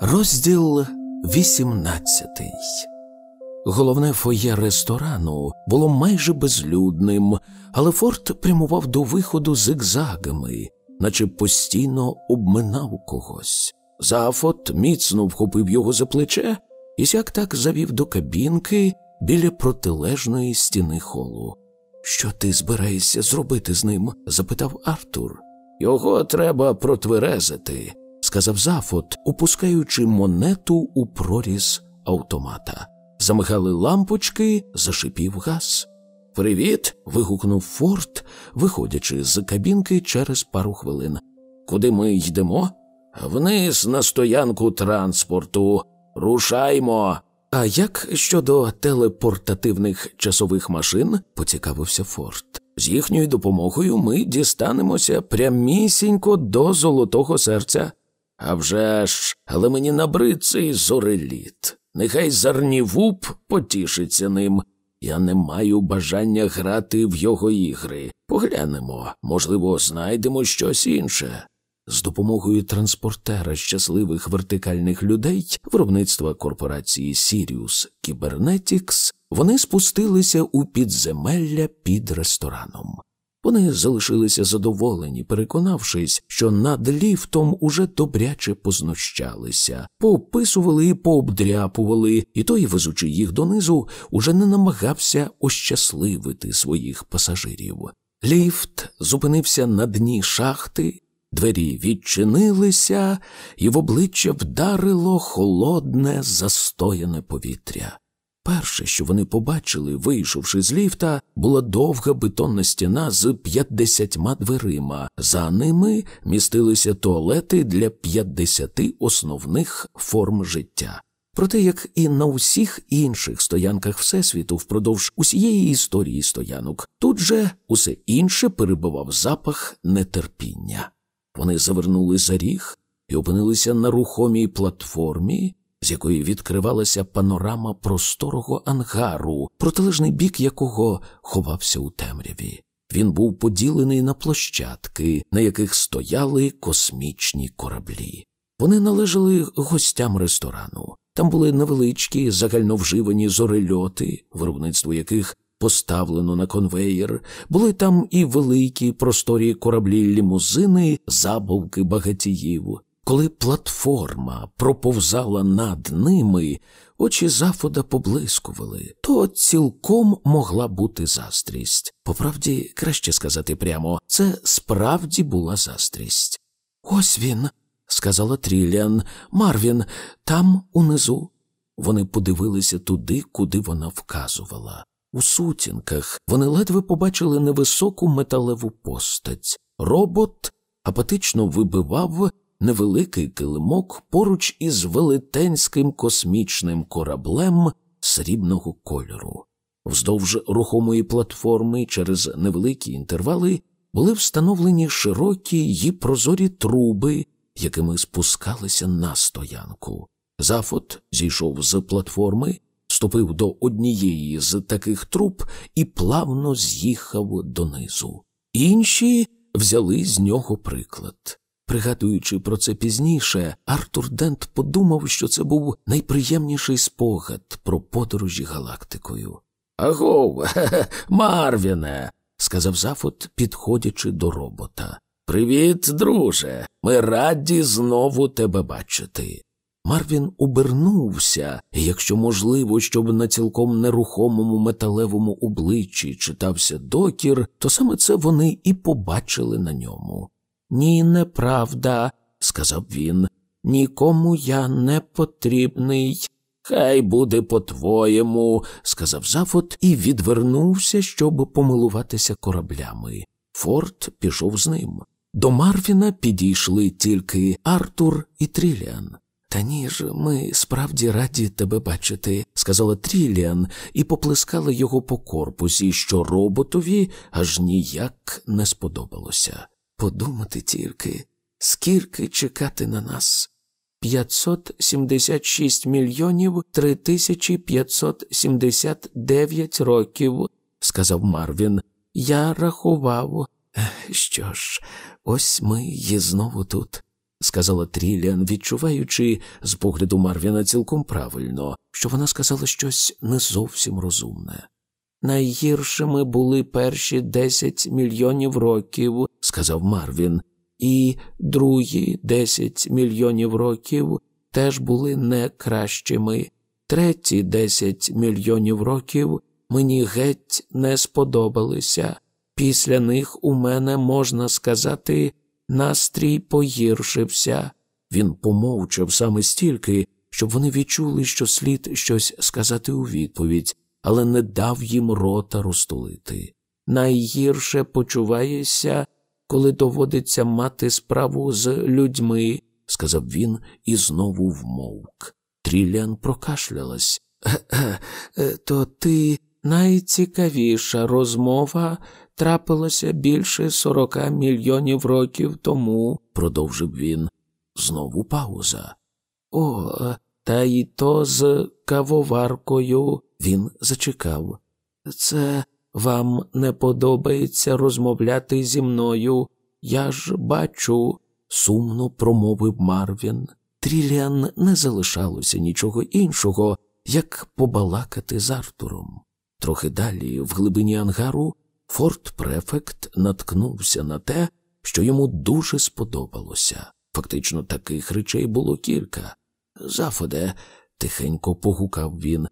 Розділ 18 Головне фоє ресторану було майже безлюдним, але Форд прямував до виходу зигзагами, наче постійно обминав когось. Зафот міцно вхопив його за плече і сяк так завів до кабінки біля протилежної стіни холу. Що ти збираєшся зробити з ним? запитав Артур. Його треба протверезити, сказав Зафот, опускаючи монету у проріз автомата. Замигали лампочки, зашипів газ. Привіт. вигукнув Форд, виходячи з кабінки через пару хвилин. Куди ми йдемо? Вниз на стоянку транспорту. Рушаймо. А як щодо телепортативних часових машин? поцікавився Форд. З їхньою допомогою ми дістанемося прямісінько до золотого серця. А вже ж, але мені набрид цей зореліт. Нехай Зарнівуп потішиться ним. Я не маю бажання грати в його ігри. Поглянемо, можливо, знайдемо щось інше. З допомогою транспортера щасливих вертикальних людей виробництва корпорації Sirius Cybernetics вони спустилися у підземелля під рестораном. Вони залишилися задоволені, переконавшись, що над ліфтом уже добряче познущалися, поописували і пообдряпували, і той, везучи їх донизу, уже не намагався ощасливити своїх пасажирів. Ліфт зупинився на дні шахти, двері відчинилися, і в обличчя вдарило холодне, застояне повітря. Перше, що вони побачили, вийшовши з ліфта, була довга бетонна стіна з п'ятдесятьма дверима. За ними містилися туалети для п'ятдесяти основних форм життя. Проте, як і на усіх інших стоянках Всесвіту впродовж усієї історії стоянок, тут же усе інше перебував запах нетерпіння. Вони завернули за ріг і опинилися на рухомій платформі, з якої відкривалася панорама просторого ангару, протилежний бік якого ховався у темряві. Він був поділений на площадки, на яких стояли космічні кораблі. Вони належали гостям ресторану. Там були невеличкі загальновживані зорельоти, виробництво яких поставлено на конвеєр, були там і великі просторі кораблі лімузини, забавки багатіїв. Коли платформа проповзала над ними, очі Зафода поблискували, то цілком могла бути заздрість. Поправді, краще сказати прямо, це справді була заздрість. Ось він, сказала Тріліан, Марвін, там унизу. Вони подивилися туди, куди вона вказувала. У сутінках вони ледве побачили невисоку металеву постать. Робот апатично вибивав невеликий килимок поруч із велетенським космічним кораблем срібного кольору. Вздовж рухомої платформи через невеликі інтервали були встановлені широкі й прозорі труби, якими спускалися на стоянку. Зафот зійшов з платформи, ступив до однієї з таких труб і плавно з'їхав донизу. Інші взяли з нього приклад. Пригадуючи про це пізніше, Артур Дент подумав, що це був найприємніший спогад про подорожі галактикою. Агов, Марвіне, сказав Зафот, підходячи до робота. Привіт, друже. Ми раді знову тебе бачити. Марвін обернувся, і якщо можливо, щоб на цілком нерухомому металевому обличчі читався докір, то саме це вони і побачили на ньому. Ні, неправда, сказав він. Нікому я не потрібний. Хай буде по-твоєму, сказав Зафот і відвернувся, щоб помилуватися кораблями. Форт пішов з ним. До Марвіна підійшли тільки Артур і Тріліан. Та ні ж, ми справді раді тебе бачити, сказала Тріліан і поплескала його по корпусі, що роботові аж ніяк не сподобалося. Подумати тільки, скільки чекати на нас. 576 мільйонів 3579 років, сказав Марвін. Я рахував. Що ж, ось ми є знову тут. сказала Тріліан, відчуваючи з погляду Марвіна цілком правильно, що вона сказала щось не зовсім розумне. Найгіршими були перші десять мільйонів років, сказав Марвін, і другі десять мільйонів років теж були не кращими. Треті десять мільйонів років мені геть не сподобалися. Після них у мене, можна сказати, настрій погіршився. Він помовчав саме стільки, щоб вони відчули, що слід щось сказати у відповідь, але не дав їм рота розтулити. Найгірше почуваєшся, коли доводиться мати справу з людьми, сказав він і знову вмовк. Трілян прокашлялась. «Е, то ти найцікавіша розмова трапилася більше сорока мільйонів років тому, продовжив він. Знову пауза. О, та й то з кавоваркою він зачекав. Це вам не подобається розмовляти зі мною. Я ж бачу, сумно промовив Марвін. Тріліан не залишалося нічого іншого, як побалакати з Артуром. Трохи далі, в глибині ангару, Форт Префект наткнувся на те, що йому дуже сподобалося. Фактично, таких речей було кілька. Зафоде, тихенько погукав він,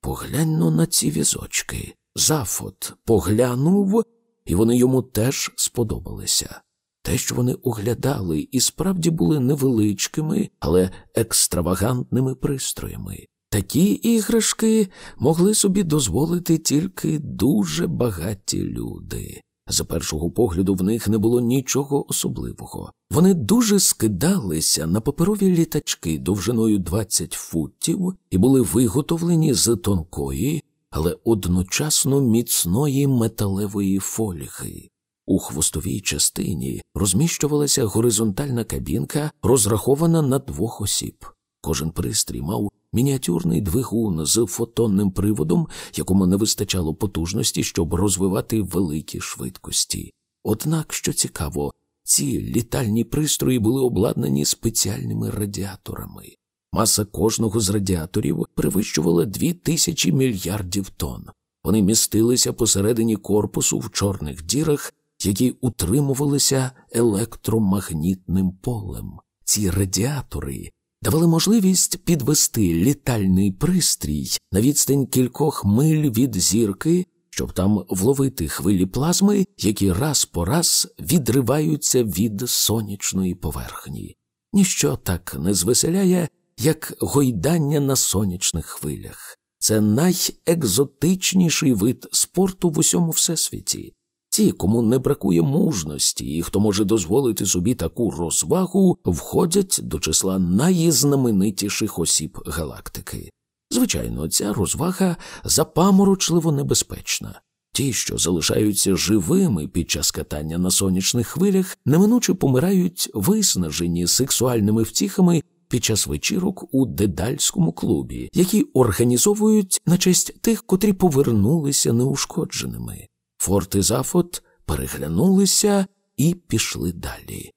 поглянь ну на ці візочки. Зафот поглянув, і вони йому теж сподобалися. Те, що вони оглядали, і справді були невеличкими, але екстравагантними пристроями. Такі іграшки могли собі дозволити тільки дуже багаті люди. За першого погляду в них не було нічого особливого. Вони дуже скидалися на паперові літачки довжиною 20 футів і були виготовлені з тонкої, але одночасно міцної металевої фольги. У хвостовій частині розміщувалася горизонтальна кабінка, розрахована на двох осіб. Кожен пристрій мав мініатюрний двигун з фотонним приводом, якому не вистачало потужності, щоб розвивати великі швидкості. Однак, що цікаво, ці літальні пристрої були обладнані спеціальними радіаторами. Маса кожного з радіаторів перевищувала дві тисячі мільярдів тонн. Вони містилися посередині корпусу в чорних дірах, які утримувалися електромагнітним полем. Ці радіатори давали можливість підвести літальний пристрій на відстань кількох миль від зірки, щоб там вловити хвилі плазми, які раз по раз відриваються від сонячної поверхні. Ніщо так не звеселяє, як гойдання на сонячних хвилях. Це найекзотичніший вид спорту в усьому всесвіті. Ті, кому не бракує мужності і хто може дозволити собі таку розвагу, входять до числа найзнаменитіших осіб галактики. Звичайно, ця розвага запаморочливо небезпечна. Ті, що залишаються живими під час катання на сонячних хвилях, неминуче помирають виснажені сексуальними втіхами під час вечірок у дедальському клубі, які організовують на честь тих, котрі повернулися неушкодженими. Форт і Зафот переглянулися і пішли далі.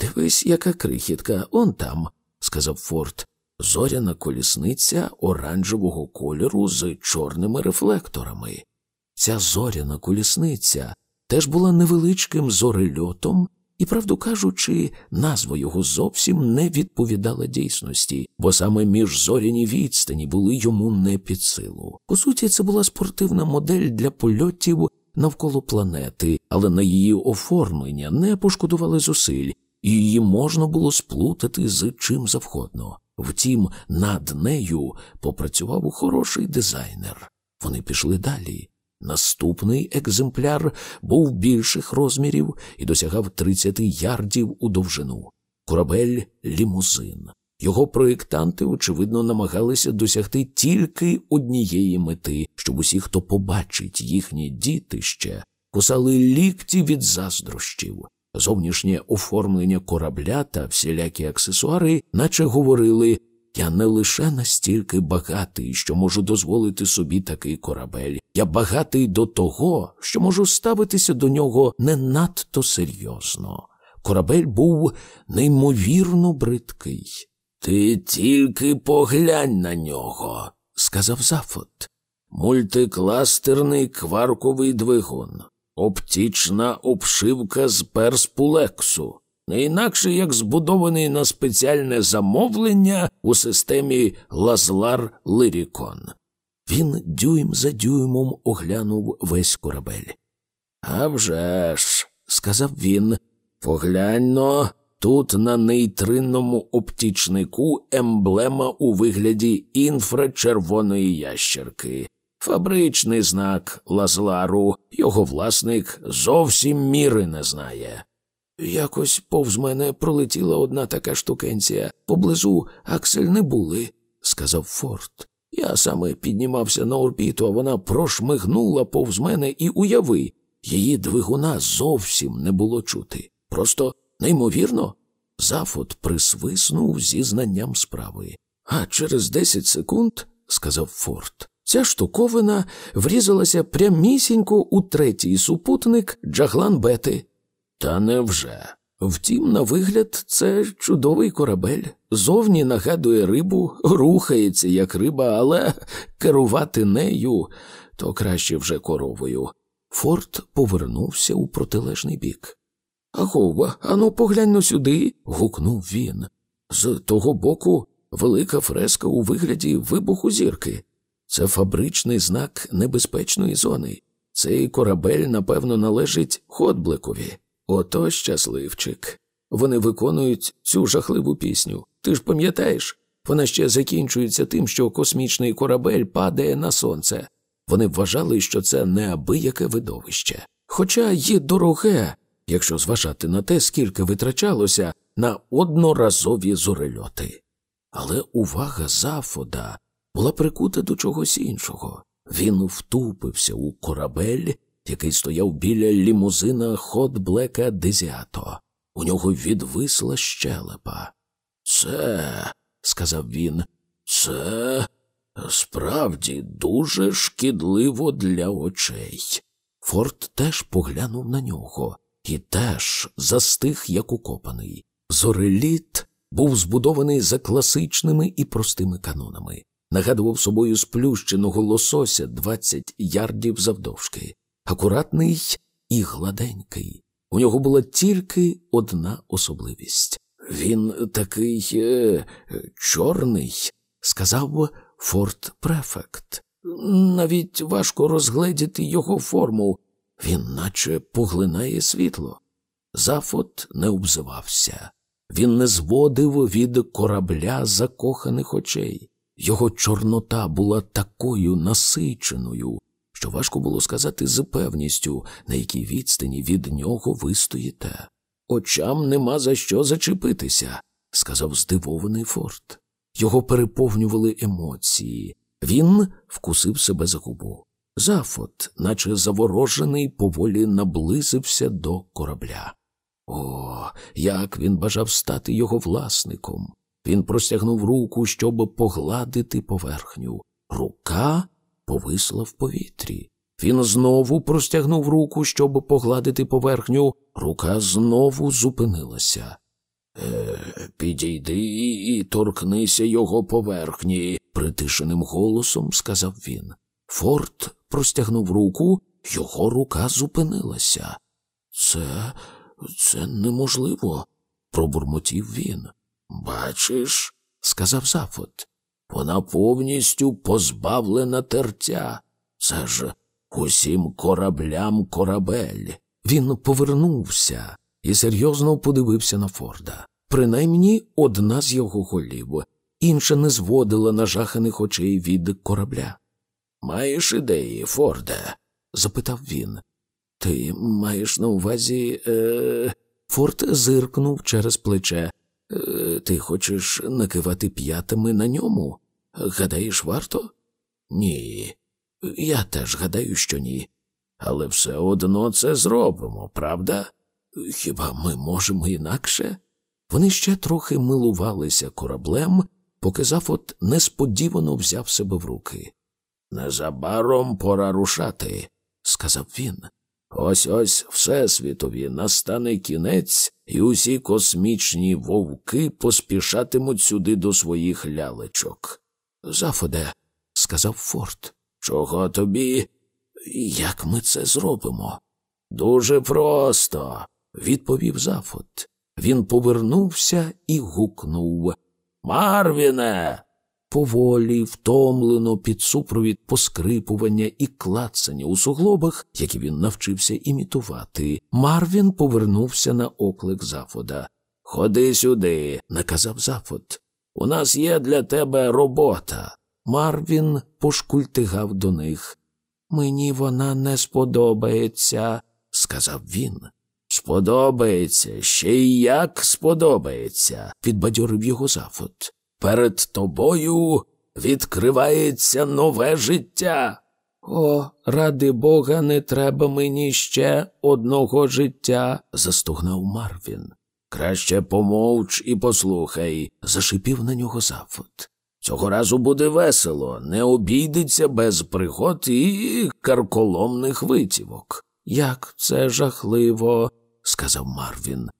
Дивись, яка крихітка, он там, сказав Форт. Зоряна колісниця оранжевого кольору з чорними рефлекторами. Ця зоряна колісниця теж була невеличким зорельотом, і, правду кажучи, назва його зовсім не відповідала дійсності, бо саме міжзоряні відстані були йому не під силу. По суті, це була спортивна модель для польотів навколо планети, але на її оформлення не пошкодували зусиль, і її можна було сплутати з чим завгодно. Втім, над нею попрацював хороший дизайнер. Вони пішли далі. Наступний екземпляр був більших розмірів і досягав 30 ярдів у довжину. Корабель лімузин. Його проєктанти, очевидно, намагалися досягти тільки однієї мети, щоб усі, хто побачить їхнє дітище, кусали лікті від заздрощів. Зовнішнє оформлення корабля та всілякі аксесуари, наче говорили я не лише настільки багатий, що можу дозволити собі такий корабель, я багатий до того, що можу ставитися до нього не надто серйозно. Корабель був неймовірно бридкий. Ти тільки поглянь на нього, сказав Зафот. Мультикластерний кварковий двигун, оптічна обшивка з перспулексу, не інакше як збудований на спеціальне замовлення у системі Лазлар Лирікон. Він дюйм за дюймом оглянув весь корабель. «А вже ж», – сказав він, поглянь но, тут на нейтринному оптічнику емблема у вигляді інфрачервоної ящерки. Фабричний знак Лазлару, його власник зовсім міри не знає. Якось повз мене пролетіла одна така штукенція. Поблизу Аксель не були, сказав Форд. Я саме піднімався на орбіту, а вона прошмигнула повз мене і уяви, її двигуна зовсім не було чути. Просто неймовірно. Зафот присвиснув зі знанням справи. А через десять секунд, сказав Форд, ця штуковина врізалася прямісінько у третій супутник Джаглан Бети. Та невже? Втім, на вигляд, це чудовий корабель. Зовні нагадує рибу, рухається, як риба, але керувати нею то краще вже коровою. Форт повернувся у протилежний бік. Агова, ану, поглянь но сюди. гукнув він. З того боку велика фреска у вигляді вибуху зірки. Це фабричний знак небезпечної зони. Цей корабель, напевно, належить Хотбликові. Ото щасливчик. Вони виконують цю жахливу пісню. Ти ж пам'ятаєш? Вона ще закінчується тим, що космічний корабель падає на сонце. Вони вважали, що це неабияке видовище. Хоча є дороге, якщо зважати на те, скільки витрачалося на одноразові зорельоти. Але увага Зафода була прикута до чогось іншого. Він втупився у корабель, який стояв біля лімузина ход Блека Дезіато. У нього відвисла щелепа. Це, сказав він, це справді дуже шкідливо для очей. Форд теж поглянув на нього і теж застиг, як укопаний. Зореліт був збудований за класичними і простими канонами, нагадував собою сплющеного лосося двадцять ярдів завдовжки, акуратний і гладенький. У нього була тільки одна особливість. Він такий е, чорний, сказав Форт Префект. Навіть важко розгледіти його форму, він наче поглинає світло. Зафот не обзивався. Він не зводив від корабля закоханих очей. Його чорнота була такою насиченою, що важко було сказати з певністю, на якій відстані від нього ви стоїте. Очам нема за що зачепитися, сказав здивований Форд. Його переповнювали емоції. Він вкусив себе за губу. Зафот, наче заворожений, поволі наблизився до корабля. О, як він бажав стати його власником. Він простягнув руку, щоб погладити поверхню. Рука повисла в повітрі. Він знову простягнув руку, щоб погладити поверхню. Рука знову зупинилася. Е, Підійди і торкнися його поверхні, притишеним голосом сказав він. Форт простягнув руку, його рука зупинилася. Це це неможливо, пробурмотів він. Бачиш, сказав Зафот, вона повністю позбавлена тертя. Це ж усім кораблям корабель. Він повернувся і серйозно подивився на Форда. Принаймні одна з його голів, інша не зводила нажаханих очей від корабля. Маєш ідеї, Форде? запитав він. Ти маєш на увазі. Е... Форд зиркнув через плече. Е... Ти хочеш накивати п'ятами на ньому? Гадаєш, варто? Ні. Я теж гадаю, що ні. Але все одно це зробимо, правда? Хіба ми можемо інакше? Вони ще трохи милувалися кораблем, поки Зафот несподівано взяв себе в руки. Незабаром пора рушати, сказав він. Ось ось Всесвітові настане кінець, і усі космічні вовки поспішатимуть сюди до своїх лялечок. Зафоде, сказав Форд, чого тобі? Як ми це зробимо? Дуже просто, відповів Зафот. Він повернувся і гукнув Марвіне. Поволі, втомлено під супровід поскрипування і клацання у суглобах, які він навчився імітувати, Марвін повернувся на оклик Зафода. Ходи сюди, наказав Зафод. У нас є для тебе робота. Марвін пошкультигав до них. Мені вона не сподобається, сказав він. Сподобається, ще й як сподобається, підбадьорив його Зафот. Перед тобою відкривається нове життя. О, ради Бога, не треба мені ще одного життя, застогнав Марвін. Краще помовч і послухай, зашипів на нього Зафот. Цього разу буде весело, не обійдеться без пригод і карколомних витівок. Як це жахливо, сказав Марвін.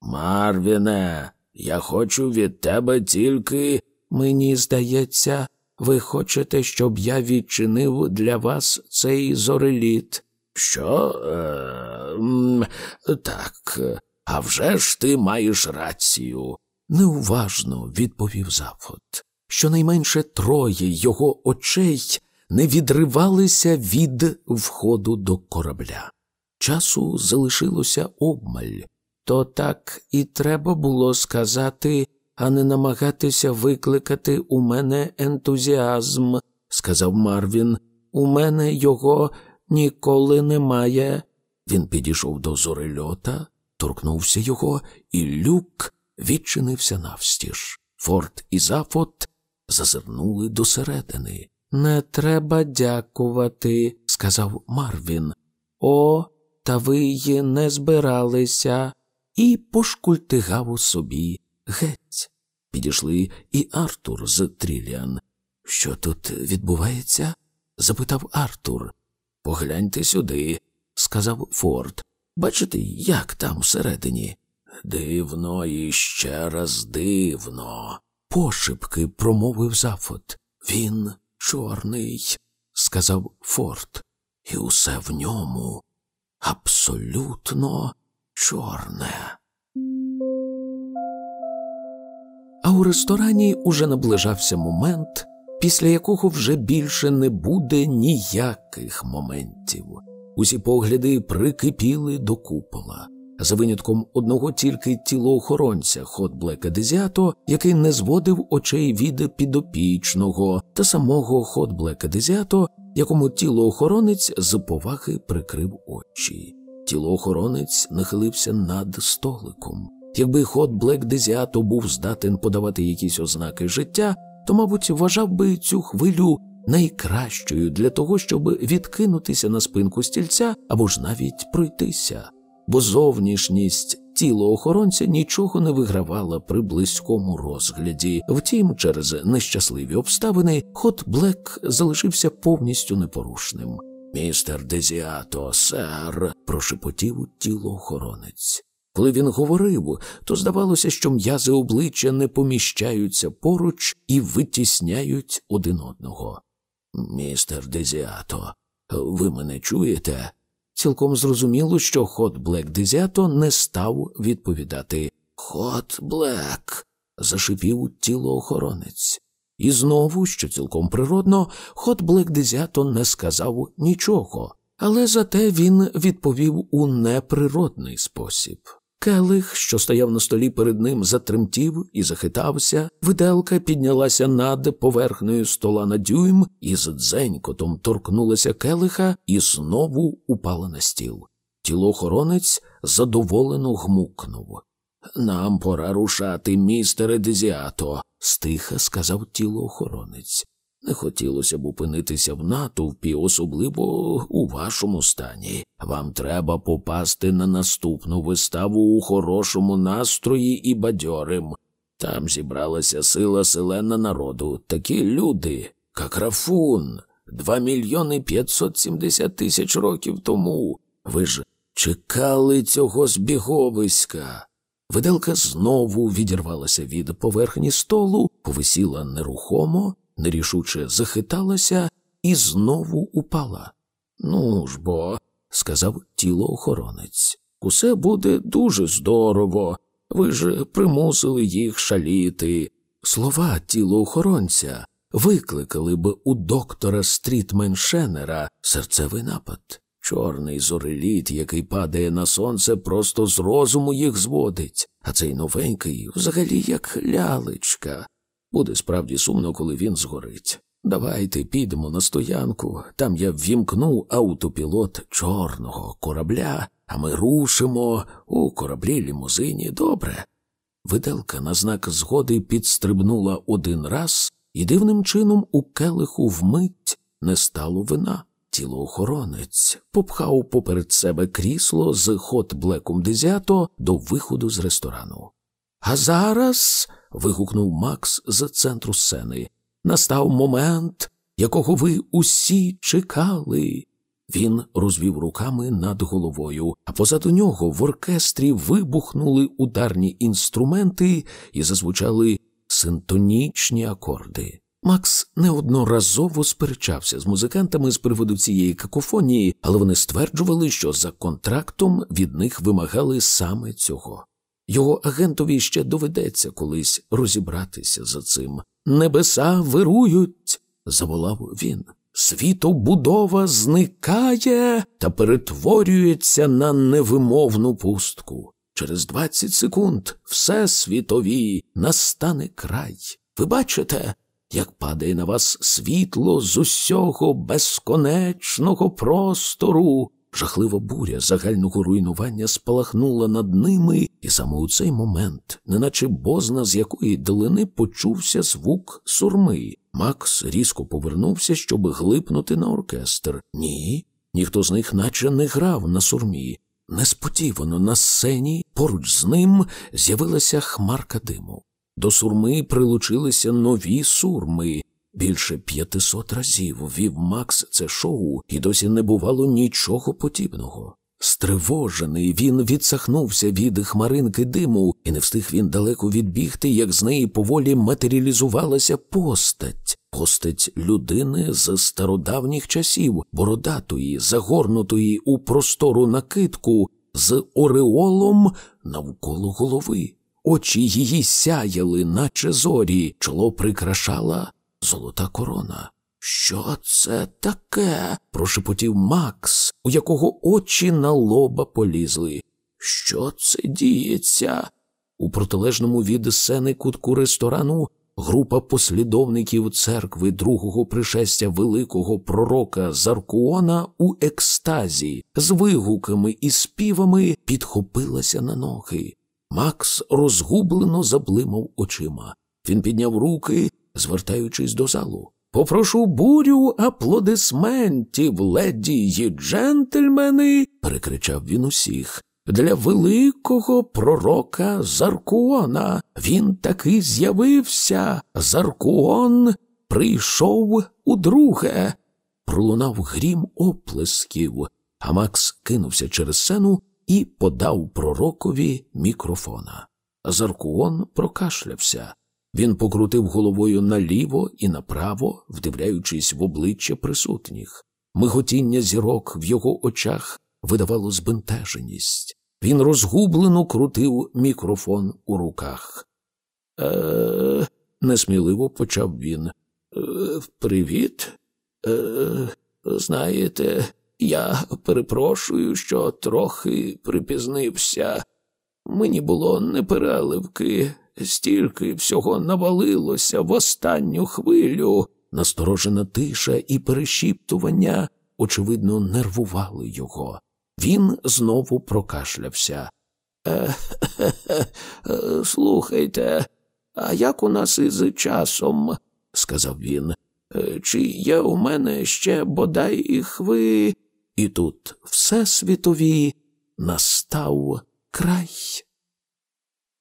Марвіне, я хочу від тебе тільки. Мені здається, ви хочете, щоб я відчинив для вас цей зореліт. Що? Е, так, а вже ж ти маєш рацію. Неуважно відповів Зафот. Щонайменше троє його очей не відривалися від входу до корабля. Часу залишилося обмаль. То так і треба було сказати, а не намагатися викликати у мене ентузіазм, сказав Марвін. У мене його ніколи немає. Він підійшов до зорельота, торкнувся його, і люк відчинився навстіж. Форт і Зафот зазирнули досередини. Не треба дякувати, сказав Марвін. О, та ви й не збиралися і пошкультигав у собі геть. Підійшли і Артур з Тріліан. Що тут відбувається? запитав Артур. Погляньте сюди, сказав Форд. Бачите, як там всередині? Дивно і ще раз дивно. Пошепки промовив Зафот. Він чорний, сказав Форд, і усе в ньому абсолютно чорне. А у ресторані уже наближався момент, після якого вже більше не буде ніяких моментів. Усі погляди прикипіли до купола. За винятком одного тільки тілоохоронця ход Блека Дезіато, який не зводив очей від підопічного та самого ход Блека Дезіато, якому тілоохоронець з поваги прикрив очі. Тілоохоронець нахилився над столиком. Якби ход Блек Дезіато був здатен подавати якісь ознаки життя, то, мабуть, вважав би цю хвилю найкращою для того, щоб відкинутися на спинку стільця або ж навіть пройтися, бо зовнішність тіло охоронця нічого не вигравала при близькому розгляді. Втім, через нещасливі обставини, ход Блек залишився повністю непорушним. Містер Дезіато, сер, прошепотів тілоохоронець. Коли він говорив, то здавалося, що м'язи обличчя не поміщаються поруч і витісняють один одного. Містер Дезіато, ви мене чуєте? Цілком зрозуміло, що ход Блек Дезіато не став відповідати. Ход Блек. зашипів тілоохоронець. І знову, що цілком природно, ход Блек Дезіато не сказав нічого, але зате він відповів у неприродний спосіб. Келих, що стояв на столі перед ним, затремтів і захитався, виделка піднялася над поверхнею стола на дюйм і з дзенькотом торкнулася келиха і знову упала на стіл. Тілоохоронець задоволено гмукнув. Нам пора рушати, містере Дезіато, стиха сказав тілоохоронець. Не хотілося б опинитися в натовпі, особливо у вашому стані. Вам треба попасти на наступну виставу у хорошому настрої і бадьорим. Там зібралася сила селена народу, такі люди, як Рафун, два мільйони п'ятсот сімдесят тисяч років тому. Ви ж чекали цього збіговиська. Виделка знову відірвалася від поверхні столу, повисіла нерухомо, нерішуче захиталася і знову упала. Ну ж бо, сказав тілоохоронець, усе буде дуже здорово. Ви ж примусили їх шаліти. Слова тілоохоронця викликали б у доктора Стрітменшенера серцевий напад. Чорний зореліт, який падає на сонце, просто з розуму їх зводить, а цей новенький взагалі як лялечка. Буде справді сумно, коли він згорить. Давайте підемо на стоянку, там я ввімкну автопілот чорного корабля, а ми рушимо у кораблі лімузині. Добре. Виделка на знак згоди підстрибнула один раз, і дивним чином у келиху вмить не стало вина. Тілоохоронець попхав поперед себе крісло з хот блеком дезято до виходу з ресторану. А зараз. вигукнув Макс з центру сцени. Настав момент, якого ви усі чекали. Він розвів руками над головою, а позаду нього в оркестрі вибухнули ударні інструменти і зазвучали синтонічні акорди. Макс неодноразово сперечався з музикантами з приводу цієї какофонії, але вони стверджували, що за контрактом від них вимагали саме цього. Його агентові ще доведеться колись розібратися за цим. Небеса вирують, заволав він. Світобудова зникає та перетворюється на невимовну пустку. Через двадцять секунд все світові настане край. Ви бачите, як падає на вас світло з усього безконечного простору. Жахлива буря загального руйнування спалахнула над ними, і саме у цей момент, неначе бозна з якої долини почувся звук сурми. Макс різко повернувся, щоб глипнути на оркестр. Ні, ніхто з них наче не грав на сурмі. Несподівано на сцені поруч з ним з'явилася хмарка диму. До сурми прилучилися нові сурми. Більше п'ятисот разів вів Макс це шоу, і досі не бувало нічого подібного. Стривожений, він відсахнувся від хмаринки диму, і не встиг він далеко відбігти, як з неї поволі матеріалізувалася постать, постать людини з стародавніх часів, бородатої, загорнутої у простору накидку, з ореолом навколо голови. Очі її сяяли, наче зорі, чоло прикрашала золота корона. Що це таке? прошепотів Макс, у якого очі на лоба полізли. Що це діється? У протилежному від сцени кутку ресторану група послідовників церкви другого пришестя великого пророка Заркуона у екстазі з вигуками і співами підхопилася на ноги. Макс розгублено заблимав очима. Він підняв руки, звертаючись до залу. Попрошу бурю аплодисментів, леді й джентльмени, перекричав він усіх. Для великого пророка Заркуона він таки з'явився. Заркуон прийшов удруге. Пролунав грім оплесків, а Макс кинувся через сцену і подав пророкові мікрофона. Заркуон прокашлявся. Він покрутив головою наліво і направо, вдивляючись в обличчя присутніх. Миготіння зірок в його очах видавало збентеженість. Він розгублено крутив мікрофон у руках. Е, несміливо почав він. Е, Привіт. Е, Знаєте, я перепрошую, що трохи припізнився. Мені було непереливки, стільки всього навалилося в останню хвилю. Насторожена тиша і перешіптування, очевидно, нервували його. Він знову прокашлявся. Е, е, слухайте, а як у нас із часом? сказав він. «Е, чи є у мене ще бодай хви? І тут всесвітові настав край.